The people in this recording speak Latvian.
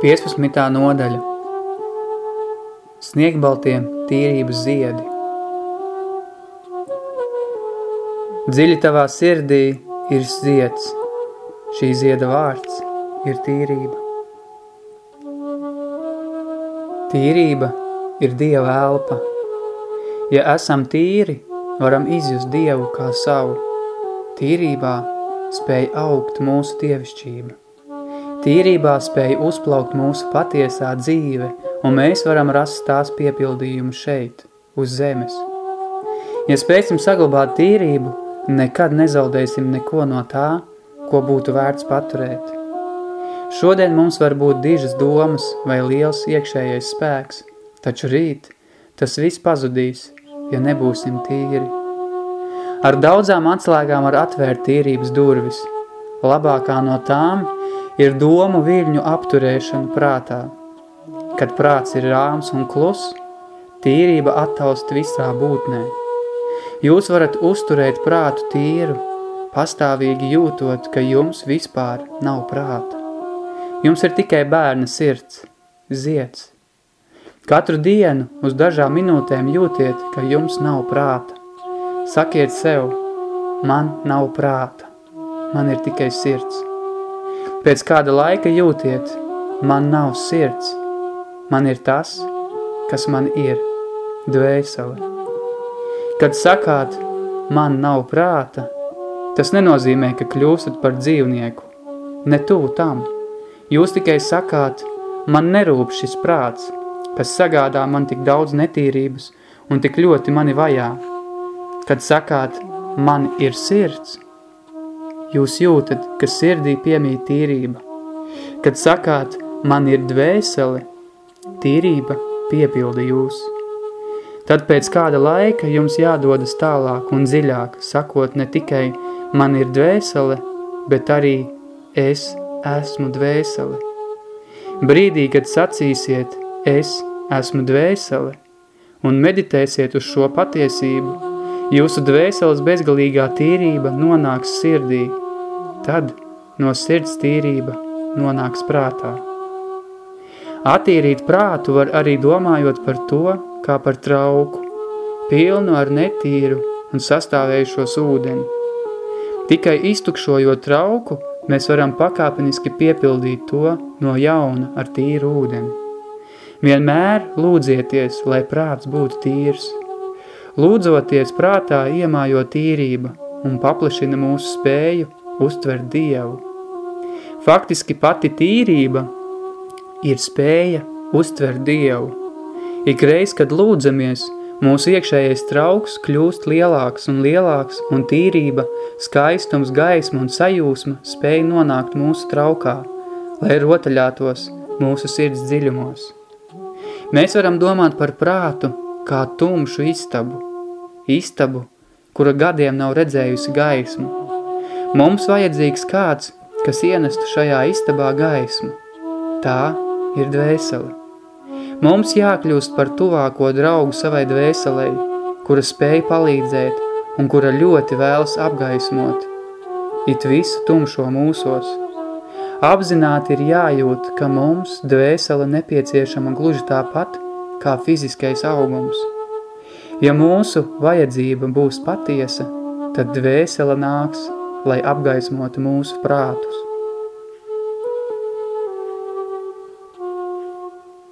15. nodaļa Sniegbaltiem tīrības ziedi Dziļi tavā sirdī ir zieds, šī zieda vārds ir tīrība. Tīrība ir Dieva elpa. Ja esam tīri, varam izjust Dievu kā savu. Tīrībā spēj augt mūsu dievišķība. Tīrībā spēj uzplaukt mūsu patiesā dzīve, un mēs varam rast tās piepildījumu šeit, uz zemes. Ja spēsim saglabāt tīrību, nekad nezaudēsim neko no tā, ko būtu vērts paturēt. Šodien mums var būt dižas domas vai liels iekšējais spēks, taču rīt tas viss pazudīs, ja nebūsim tīri. Ar daudzām atslēgām var atvērt tīrības durvis. Labākā no tām – ir domu viļņu apturēšana prātā. Kad prāts ir rāms un klus, tīrība attaust visā būtnē. Jūs varat uzturēt prātu tīru, pastāvīgi jūtot, ka jums vispār nav prāta. Jums ir tikai bērna sirds, ziets. Katru dienu uz dažām minūtēm jūtiet, ka jums nav prāta. Sakiet sev, man nav prāta, man ir tikai sirds. Pēc kāda laika jūtiet, man nav sirds, man ir tas, kas man ir, dvēsele. Kad sakāt, man nav prāta, tas nenozīmē, ka kļūstat par dzīvnieku. Ne tuvu tam. Jūs tikai sakāt, man nerūp šis prāts, kas sagādā man tik daudz netīrības un tik ļoti mani vajā. Kad sakāt, man ir sirds, jūs jūtat, ka sirdī piemīt tīrība. Kad sakāt, man ir dvēsele, tīrība piepilda jūs. Tad pēc kāda laika jums jādodas tālāk un dziļāk, sakot ne tikai man ir dvēsele, bet arī es esmu dvēsele. Brīdī, kad sacīsiet, es esmu dvēsele, un meditēsiet uz šo patiesību, Jūsu dvēseles bezgalīgā tīrība nonāks sirdī, tad no sirds tīrība nonāks prātā. Attīrīt prātu var arī domājot par to, kā par trauku, pilnu ar netīru un sastāvējušos ūdeni. Tikai iztukšojot trauku, mēs varam pakāpeniski piepildīt to no jauna ar tīru ūdeni. Vienmēr lūdzieties, lai prāts būtu tīrs – Lūdzoties prātā iemājo tīrība un paplašina mūsu spēju uztvert Dievu. Faktiski pati tīrība ir spēja uztvert Dievu. Ikreiz, kad lūdzamies, mūsu iekšējais trauks kļūst lielāks un lielāks, un tīrība, skaistums, gaisma un sajūsma spēja nonākt mūsu traukā, lai rotaļātos mūsu sirds dziļumos. Mēs varam domāt par prātu kā tumšu istabu, istabu, kura gadiem nav redzējusi gaismu. Mums vajadzīgs kāds, kas ienestu šajā istabā gaismu. Tā ir dvēsele. Mums jākļūst par tuvāko draugu savai dvēselei, kura spēj palīdzēt un kura ļoti vēlas apgaismot, it visu tumšo mūsos. Apzināti ir jājūt, ka mums dvēsele nepieciešama gluži tāpat, kā fiziskais augums. Ja mūsu vajadzība būs patiesa, tad dvēsele nāks, lai apgaismotu mūsu prātus.